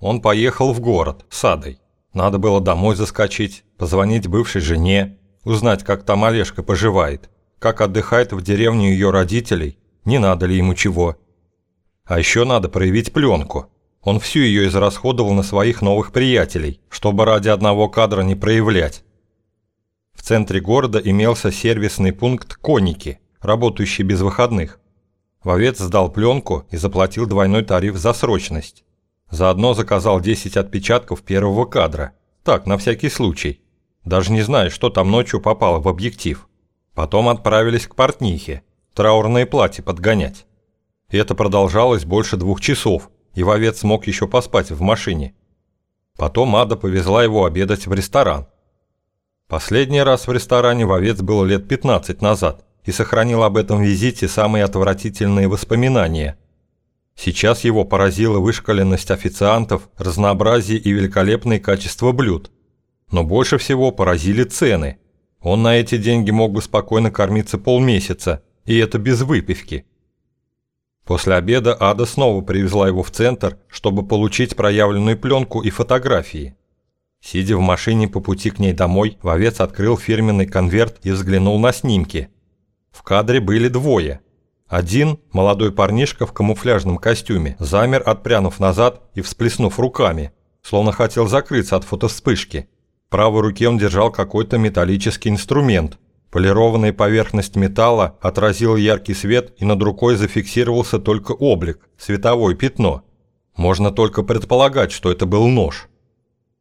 Он поехал в город с Адой. Надо было домой заскочить, позвонить бывшей жене, узнать, как там Олежка поживает, как отдыхает в деревне ее родителей, не надо ли ему чего. А еще надо проявить пленку. Он всю ее израсходовал на своих новых приятелей, чтобы ради одного кадра не проявлять. В центре города имелся сервисный пункт «Коники», работающий без выходных. Вовец сдал пленку и заплатил двойной тариф за срочность. Заодно заказал 10 отпечатков первого кадра. Так, на всякий случай. Даже не знаю, что там ночью попало в объектив. Потом отправились к портнихе. Траурное платье подгонять. Это продолжалось больше двух часов, и вовец смог еще поспать в машине. Потом Ада повезла его обедать в ресторан. Последний раз в ресторане вовец был лет 15 назад и сохранил об этом визите самые отвратительные воспоминания. Сейчас его поразила вышкаленность официантов, разнообразие и великолепное качество блюд. Но больше всего поразили цены. Он на эти деньги мог бы спокойно кормиться полмесяца, и это без выпивки. После обеда Ада снова привезла его в центр, чтобы получить проявленную пленку и фотографии. Сидя в машине по пути к ней домой, вовец открыл фирменный конверт и взглянул на снимки. В кадре были двое. Один, молодой парнишка в камуфляжном костюме, замер, отпрянув назад и всплеснув руками, словно хотел закрыться от фотовспышки. В правой руке он держал какой-то металлический инструмент. Полированная поверхность металла отразила яркий свет, и над рукой зафиксировался только облик, световое пятно. Можно только предполагать, что это был нож.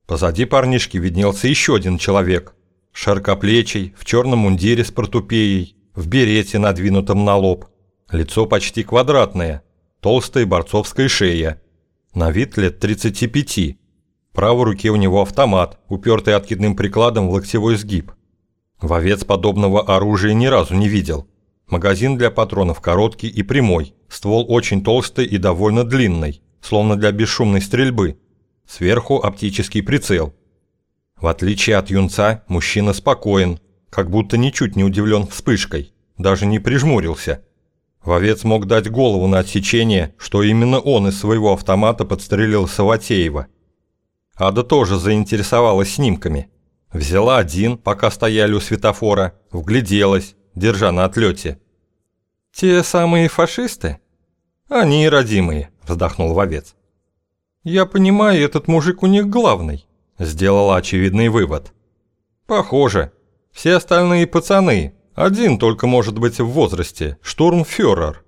Позади парнишки виднелся еще один человек. Широкоплечий, в черном мундире с портупеей, в берете, надвинутом на лоб. Лицо почти квадратное, толстая борцовская шея. На вид лет 35 правой руке у него автомат, упертый откидным прикладом в локтевой сгиб. Вовец подобного оружия ни разу не видел. Магазин для патронов короткий и прямой, ствол очень толстый и довольно длинный, словно для бесшумной стрельбы. Сверху оптический прицел. В отличие от юнца, мужчина спокоен, как будто ничуть не удивлен вспышкой, даже не прижмурился. Вовец мог дать голову на отсечение, что именно он из своего автомата подстрелил Саватеева – Ада тоже заинтересовалась снимками. Взяла один, пока стояли у светофора, вгляделась, держа на отлете. «Те самые фашисты?» «Они родимые», – вздохнул вовец. «Я понимаю, этот мужик у них главный», – сделала очевидный вывод. «Похоже. Все остальные пацаны. Один только может быть в возрасте. Штурмфюрер».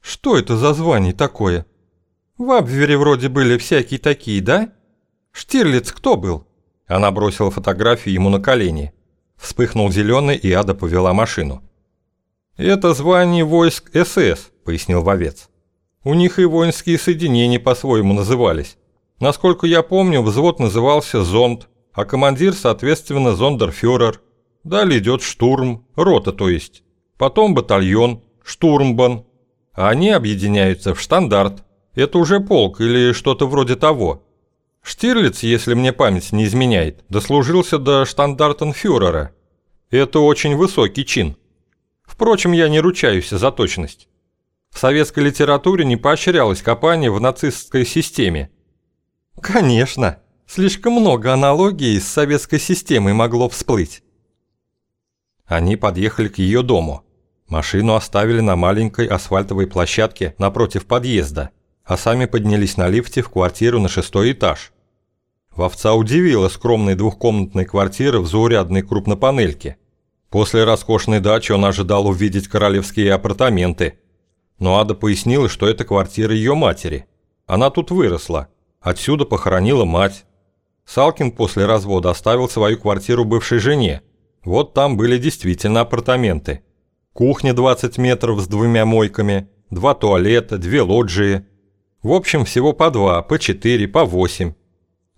«Что это за звание такое? В Абвере вроде были всякие такие, да?» «Штирлиц кто был?» Она бросила фотографию ему на колени. Вспыхнул зеленый, и Ада повела машину. «Это звание войск СС», — пояснил вовец. «У них и воинские соединения по-своему назывались. Насколько я помню, взвод назывался «Зонд», а командир, соответственно, «Зондерфюрер». Далее идет штурм, рота то есть. Потом батальон, штурмбан. А они объединяются в штандарт. Это уже полк или что-то вроде того. Штирлиц, если мне память не изменяет, дослужился до штандартенфюрера. Это очень высокий чин. Впрочем, я не ручаюсь за точность. В советской литературе не поощрялось копание в нацистской системе. Конечно, слишком много аналогий с советской системой могло всплыть. Они подъехали к ее дому. Машину оставили на маленькой асфальтовой площадке напротив подъезда, а сами поднялись на лифте в квартиру на шестой этаж. Вовца удивила скромной двухкомнатной квартиры в заурядной крупнопанельке. После роскошной дачи он ожидал увидеть королевские апартаменты. Но Ада пояснила, что это квартира ее матери. Она тут выросла. Отсюда похоронила мать. Салкин после развода оставил свою квартиру бывшей жене. Вот там были действительно апартаменты. Кухня 20 метров с двумя мойками, два туалета, две лоджии. В общем, всего по два, по четыре, по восемь.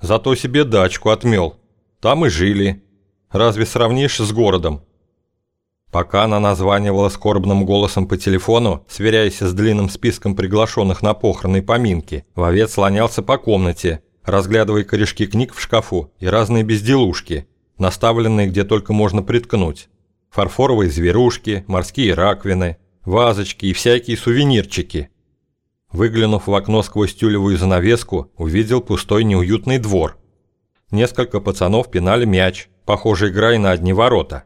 Зато себе дачку отмел. Там и жили. Разве сравнишь с городом? Пока она названивала скорбным голосом по телефону, сверяясь с длинным списком приглашенных на похороны поминки, вовец слонялся по комнате, разглядывая корешки книг в шкафу и разные безделушки, наставленные где только можно приткнуть. Фарфоровые зверушки, морские раковины, вазочки и всякие сувенирчики. Выглянув в окно сквозь тюлевую занавеску, увидел пустой неуютный двор. Несколько пацанов пинали мяч, похоже, играя на одни ворота.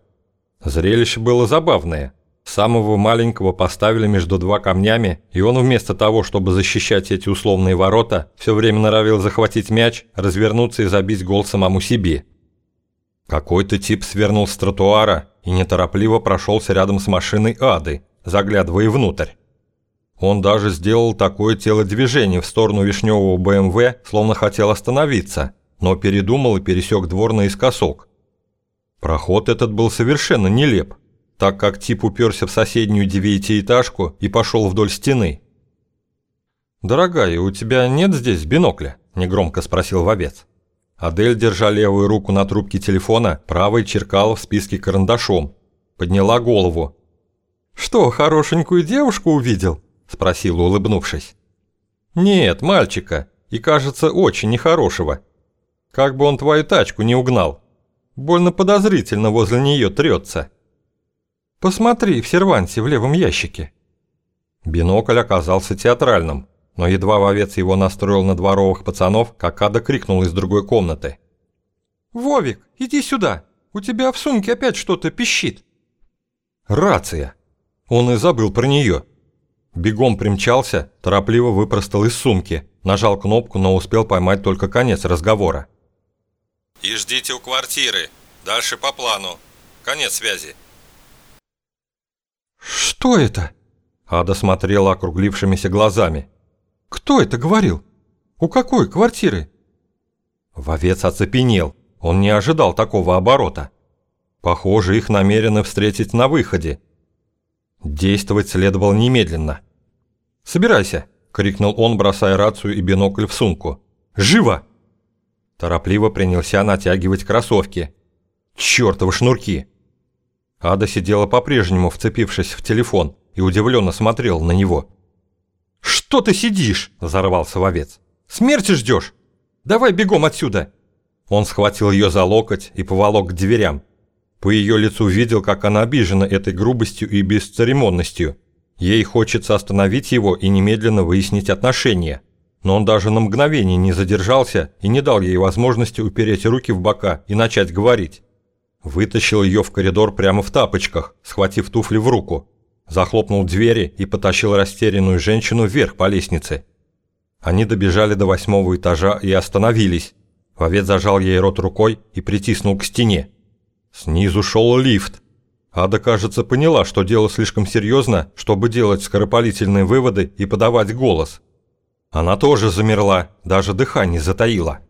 Зрелище было забавное. Самого маленького поставили между два камнями, и он вместо того, чтобы защищать эти условные ворота, все время норовил захватить мяч, развернуться и забить гол самому себе. Какой-то тип свернул с тротуара и неторопливо прошелся рядом с машиной Ады, заглядывая внутрь. Он даже сделал такое телодвижение в сторону вишневого БМВ, словно хотел остановиться, но передумал и пересек двор наискосок. Проход этот был совершенно нелеп, так как тип уперся в соседнюю девятиэтажку и пошел вдоль стены. «Дорогая, у тебя нет здесь бинокля?» – негромко спросил вовец. Адель, держа левую руку на трубке телефона, правой черкала в списке карандашом. Подняла голову. «Что, хорошенькую девушку увидел?» – спросила, улыбнувшись. «Нет, мальчика, и кажется, очень нехорошего. Как бы он твою тачку не угнал. Больно подозрительно возле нее трется». «Посмотри в серванте в левом ящике». Бинокль оказался театральным, но едва вовец его настроил на дворовых пацанов, как Ада крикнул из другой комнаты. «Вовик, иди сюда! У тебя в сумке опять что-то пищит!» «Рация!» Он и забыл про нее. Бегом примчался, торопливо выпростал из сумки, нажал кнопку, но успел поймать только конец разговора. «И ждите у квартиры. Дальше по плану. Конец связи». «Что это?» Ада смотрела округлившимися глазами. «Кто это говорил? У какой квартиры?» Вовец оцепенел. Он не ожидал такого оборота. Похоже, их намерены встретить на выходе. Действовать следовало немедленно. «Собирайся!» – крикнул он, бросая рацию и бинокль в сумку. «Живо!» Торопливо принялся натягивать кроссовки. «Чёртовы шнурки!» Ада сидела по-прежнему, вцепившись в телефон, и удивленно смотрел на него. «Что ты сидишь?» – взорвался вовец. «Смерти ждешь? Давай бегом отсюда!» Он схватил ее за локоть и поволок к дверям. По ее лицу видел, как она обижена этой грубостью и бесцеремонностью. Ей хочется остановить его и немедленно выяснить отношения. Но он даже на мгновение не задержался и не дал ей возможности упереть руки в бока и начать говорить. Вытащил ее в коридор прямо в тапочках, схватив туфли в руку. Захлопнул двери и потащил растерянную женщину вверх по лестнице. Они добежали до восьмого этажа и остановились. Вовец зажал ей рот рукой и притиснул к стене. Снизу шел лифт. Ада, кажется, поняла, что дело слишком серьезно, чтобы делать скоропалительные выводы и подавать голос. Она тоже замерла, даже дыхание затаила.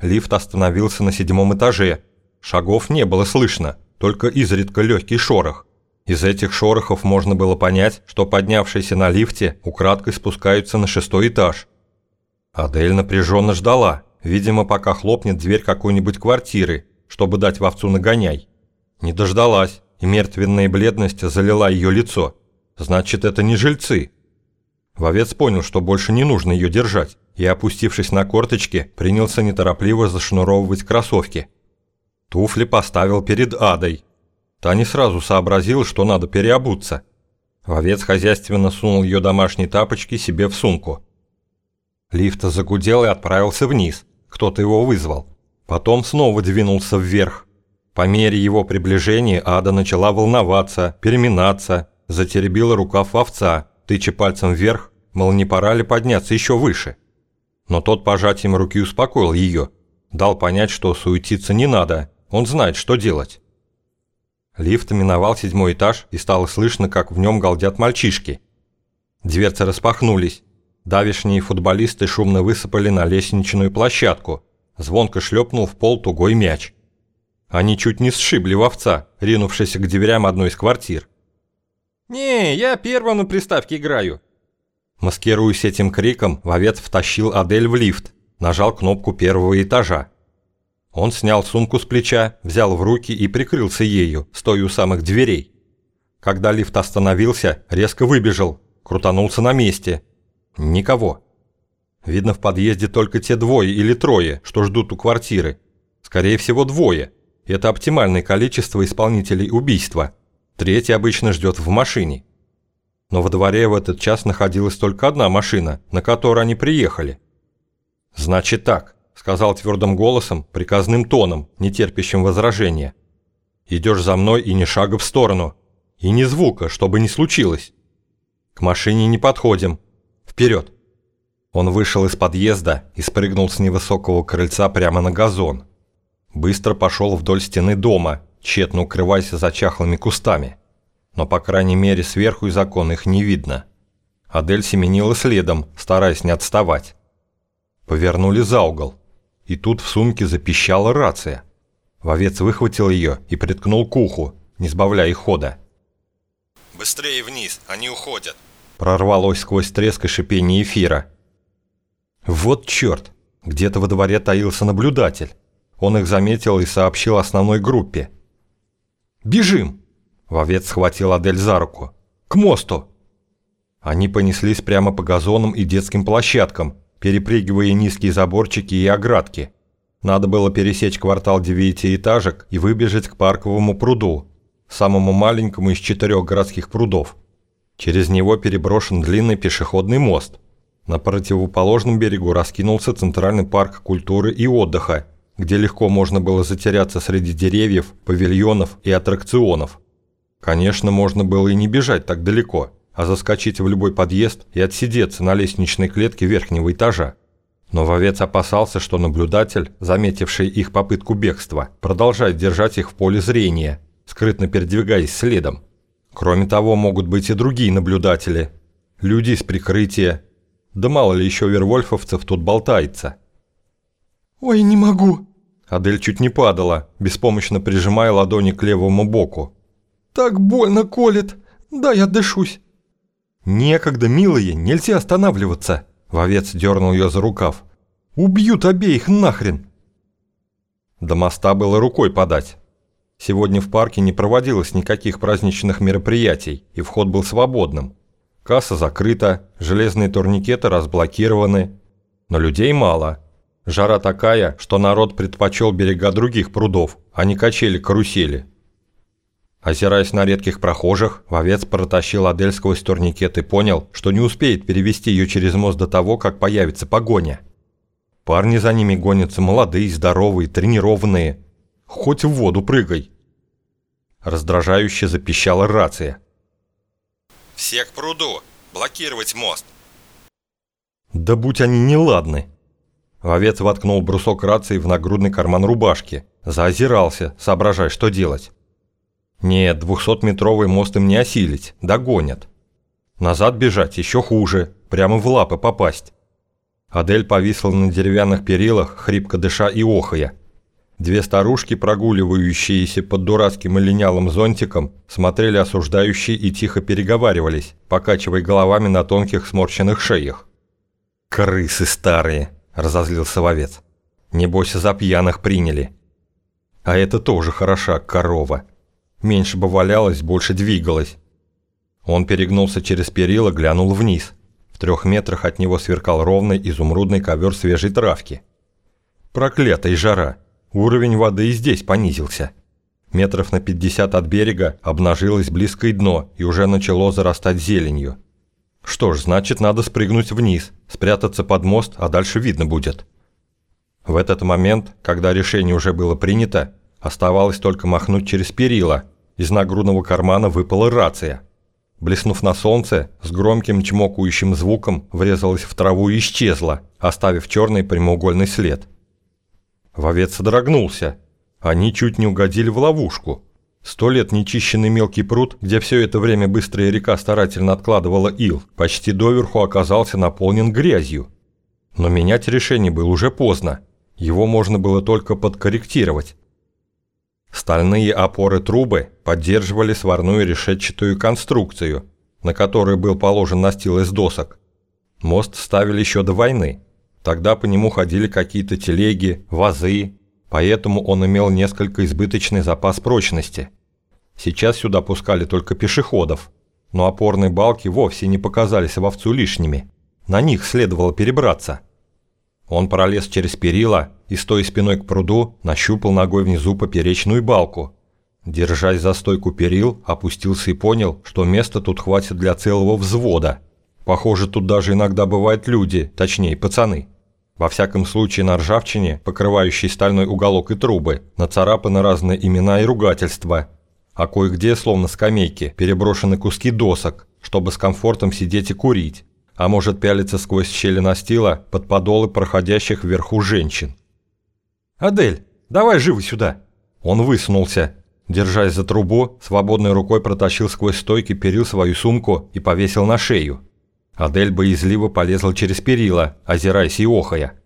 Лифт остановился на седьмом этаже, Шагов не было слышно, только изредка легкий шорох. Из этих шорохов можно было понять, что поднявшиеся на лифте украдкой спускаются на шестой этаж. Адель напряженно ждала, видимо, пока хлопнет дверь какой-нибудь квартиры, чтобы дать вовцу нагоняй. Не дождалась, и мертвенная бледность залила ее лицо. Значит, это не жильцы. Вовец понял, что больше не нужно ее держать, и, опустившись на корточки, принялся неторопливо зашнуровывать кроссовки – Туфли поставил перед Адой. Та не сразу сообразила, что надо переобуться. Вовец хозяйственно сунул ее домашние тапочки себе в сумку. Лифт загудел и отправился вниз. Кто-то его вызвал. Потом снова двинулся вверх. По мере его приближения Ада начала волноваться, переминаться, затеребила рукав овца, тыча пальцем вверх, мол, не пора ли подняться еще выше. Но тот пожатием руки успокоил ее, дал понять, что суетиться не надо, он знает, что делать. Лифт миновал седьмой этаж, и стало слышно, как в нем галдят мальчишки. Дверцы распахнулись. Давишние футболисты шумно высыпали на лестничную площадку. Звонко шлепнул в пол тугой мяч. Они чуть не сшибли вовца, ринувшись к дверям одной из квартир. «Не, я первым на приставке играю». Маскируясь этим криком, вовец втащил Адель в лифт, нажал кнопку первого этажа. Он снял сумку с плеча, взял в руки и прикрылся ею, стоя у самых дверей. Когда лифт остановился, резко выбежал, крутанулся на месте. Никого. Видно, в подъезде только те двое или трое, что ждут у квартиры. Скорее всего, двое. Это оптимальное количество исполнителей убийства. Третий обычно ждет в машине. но во дворе в этот час находилась только одна машина, на которой они приехали. «Значит так», — сказал твердым голосом, приказным тоном, не терпящим возражения. «Идешь за мной и ни шага в сторону. И ни звука, чтобы не случилось. К машине не подходим. Вперед!» Он вышел из подъезда и спрыгнул с невысокого крыльца прямо на газон. Быстро пошел вдоль стены дома, тщетно укрываясь за чахлыми кустами но, по крайней мере, сверху из окон их не видно. Адель семенила следом, стараясь не отставать. Повернули за угол, и тут в сумке запищала рация. Вовец выхватил ее и приткнул к уху, не сбавляя хода. «Быстрее вниз, они уходят!» Прорвалось сквозь треск и шипение эфира. «Вот черт! Где-то во дворе таился наблюдатель. Он их заметил и сообщил основной группе. «Бежим!» Вовец схватил Адель за руку. «К мосту!» Они понеслись прямо по газонам и детским площадкам, перепрыгивая низкие заборчики и оградки. Надо было пересечь квартал девятиэтажек и выбежать к парковому пруду, самому маленькому из четырех городских прудов. Через него переброшен длинный пешеходный мост. На противоположном берегу раскинулся Центральный парк культуры и отдыха, где легко можно было затеряться среди деревьев, павильонов и аттракционов. Конечно, можно было и не бежать так далеко, а заскочить в любой подъезд и отсидеться на лестничной клетке верхнего этажа. Но вовец опасался, что наблюдатель, заметивший их попытку бегства, продолжает держать их в поле зрения, скрытно передвигаясь следом. Кроме того, могут быть и другие наблюдатели. Люди из прикрытия. Да мало ли еще вервольфовцев тут болтается. «Ой, не могу!» Адель чуть не падала, беспомощно прижимая ладони к левому боку. Так больно колет. Да, я дышусь. Некогда, милые, нельзя останавливаться. Вовец дернул ее за рукав. Убьют обеих нахрен. До моста было рукой подать. Сегодня в парке не проводилось никаких праздничных мероприятий, и вход был свободным. Касса закрыта, железные турникеты разблокированы, но людей мало. Жара такая, что народ предпочел берега других прудов, а не качели-карусели. Озираясь на редких прохожих, вовец протащил Адель сквозь турникет и понял, что не успеет перевести ее через мост до того, как появится погоня. Парни за ними гонятся молодые, здоровые, тренированные. Хоть в воду прыгай. Раздражающе запищала рация. «Все к пруду! Блокировать мост!» Да будь они неладны. Вовец воткнул брусок рации в нагрудный карман рубашки, заозирался, соображая, что делать. Нет, двухсотметровый мост им не осилить, догонят. Назад бежать еще хуже, прямо в лапы попасть. Адель повисла на деревянных перилах, хрипко дыша и охая. Две старушки, прогуливающиеся под дурацким и линялым зонтиком, смотрели осуждающие и тихо переговаривались, покачивая головами на тонких сморщенных шеях. «Крысы старые!» – разозлился вовец. «Небось, за пьяных приняли». «А это тоже хороша корова!» Меньше бы валялась, больше двигалась. Он перегнулся через перила, глянул вниз. В трех метрах от него сверкал ровный изумрудный ковер свежей травки. Проклятая жара! Уровень воды и здесь понизился. Метров на 50 от берега обнажилось близкое дно и уже начало зарастать зеленью. Что ж, значит, надо спрыгнуть вниз, спрятаться под мост, а дальше видно будет. В этот момент, когда решение уже было принято, Оставалось только махнуть через перила. Из нагрудного кармана выпала рация. Блеснув на солнце, с громким чмокающим звуком врезалась в траву и исчезла, оставив черный прямоугольный след. Вовец содрогнулся. Они чуть не угодили в ловушку. Сто лет нечищенный мелкий пруд, где все это время быстрая река старательно откладывала ил, почти доверху оказался наполнен грязью. Но менять решение было уже поздно. Его можно было только подкорректировать. Стальные опоры трубы поддерживали сварную решетчатую конструкцию, на которой был положен настил из досок. Мост ставили еще до войны. Тогда по нему ходили какие-то телеги, вазы, поэтому он имел несколько избыточный запас прочности. Сейчас сюда пускали только пешеходов, но опорные балки вовсе не показались вовцу лишними. На них следовало перебраться. Он пролез через перила и, стоя спиной к пруду, нащупал ногой внизу поперечную балку. Держась за стойку перил, опустился и понял, что места тут хватит для целого взвода. Похоже, тут даже иногда бывают люди, точнее, пацаны. Во всяком случае, на ржавчине, покрывающей стальной уголок и трубы, нацарапаны разные имена и ругательства. А кое-где, словно скамейки, переброшены куски досок, чтобы с комфортом сидеть и курить. А может пялиться сквозь щели настила под подолы проходящих вверху женщин. «Адель, давай живо сюда!» Он высунулся, Держась за трубу, свободной рукой протащил сквозь стойки перил свою сумку и повесил на шею. Адель боязливо полезла через перила, озираясь и охая.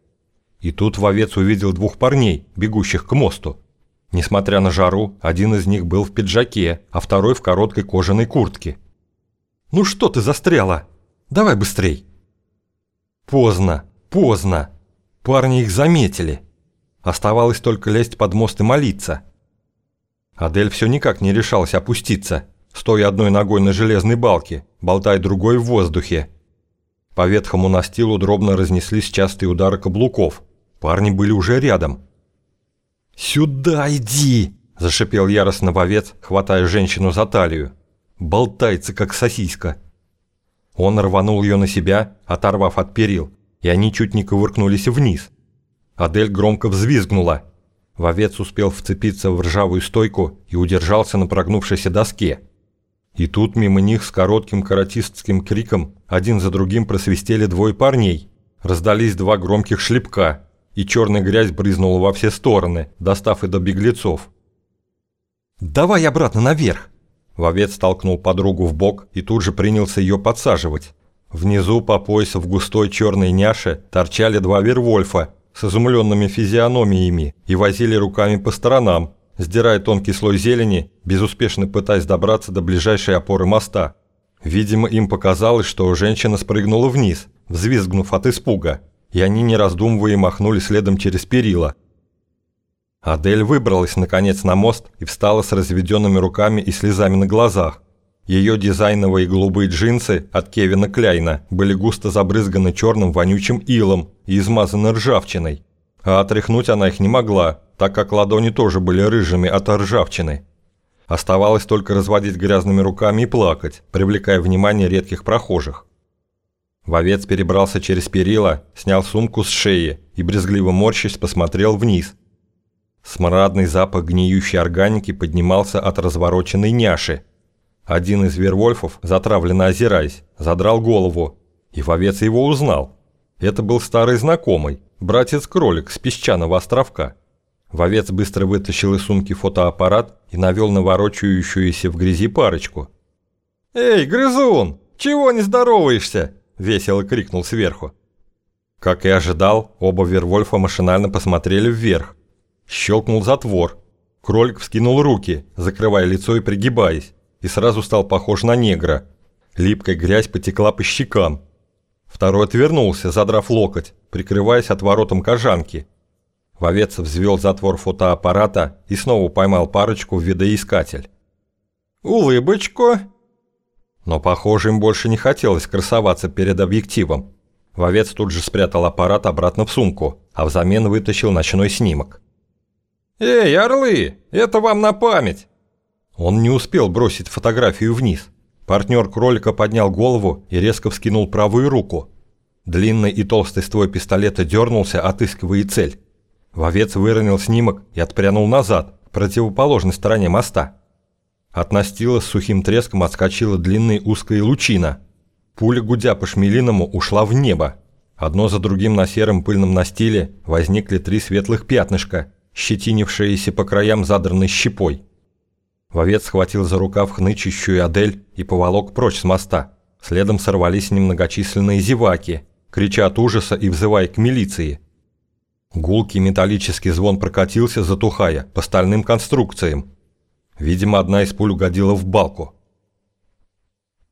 И тут вовец увидел двух парней, бегущих к мосту. Несмотря на жару, один из них был в пиджаке, а второй в короткой кожаной куртке. «Ну что ты застряла? Давай быстрей!» Поздно, поздно. Парни их заметили. Оставалось только лезть под мост и молиться – Адель все никак не решалась опуститься, стоя одной ногой на железной балке, болтая другой в воздухе. По ветхому настилу дробно разнеслись частые удары каблуков. Парни были уже рядом. «Сюда иди!» – зашипел яростно вовец, хватая женщину за талию. «Болтается, как сосиска!» Он рванул ее на себя, оторвав от перил, и они чуть не кувыркнулись вниз. Адель громко взвизгнула – Вовец успел вцепиться в ржавую стойку и удержался на прогнувшейся доске. И тут мимо них с коротким каратистским криком один за другим просвистели двое парней. Раздались два громких шлепка, и черная грязь брызнула во все стороны, достав и до беглецов. «Давай обратно наверх!» Вовец толкнул подругу в бок и тут же принялся ее подсаживать. Внизу по поясу в густой черной няше торчали два вервольфа с изумленными физиономиями и возили руками по сторонам, сдирая тонкий слой зелени, безуспешно пытаясь добраться до ближайшей опоры моста. Видимо, им показалось, что женщина спрыгнула вниз, взвизгнув от испуга, и они, не раздумывая, махнули следом через перила. Адель выбралась, наконец, на мост и встала с разведенными руками и слезами на глазах. Ее дизайновые голубые джинсы от Кевина Кляйна были густо забрызганы черным вонючим илом и измазаны ржавчиной. А отряхнуть она их не могла, так как ладони тоже были рыжими от ржавчины. Оставалось только разводить грязными руками и плакать, привлекая внимание редких прохожих. Вовец перебрался через перила, снял сумку с шеи и, брезгливо морщись, посмотрел вниз. Смрадный запах гниющей органики поднимался от развороченной няши – один из вервольфов, затравленно озираясь, задрал голову, и вовец его узнал. Это был старый знакомый, братец-кролик с песчаного островка. Вовец быстро вытащил из сумки фотоаппарат и навел на ворочающуюся в грязи парочку. «Эй, грызун, чего не здороваешься?» – весело крикнул сверху. Как и ожидал, оба Вервольфа машинально посмотрели вверх. Щелкнул затвор. Кролик вскинул руки, закрывая лицо и пригибаясь и сразу стал похож на негра. Липкая грязь потекла по щекам. Второй отвернулся, задрав локоть, прикрываясь отворотом кожанки. Вовец взвел затвор фотоаппарата и снова поймал парочку в видоискатель. «Улыбочку!» Но, похоже, им больше не хотелось красоваться перед объективом. Вовец тут же спрятал аппарат обратно в сумку, а взамен вытащил ночной снимок. «Эй, орлы, это вам на память! Он не успел бросить фотографию вниз. Партнер кролика поднял голову и резко вскинул правую руку. Длинный и толстый ствой пистолета дернулся, отыскивая цель. Вовец выронил снимок и отпрянул назад, к противоположной стороне моста. От настила с сухим треском отскочила длинная узкая лучина. Пуля, гудя по шмелиному, ушла в небо. Одно за другим на сером пыльном настиле возникли три светлых пятнышка, щетинившиеся по краям задранной щепой. Вовец схватил за рукав хнычущую Адель и поволок прочь с моста. Следом сорвались немногочисленные зеваки, крича от ужаса и взывая к милиции. Гулкий металлический звон прокатился, затухая, по стальным конструкциям. Видимо, одна из пуль угодила в балку.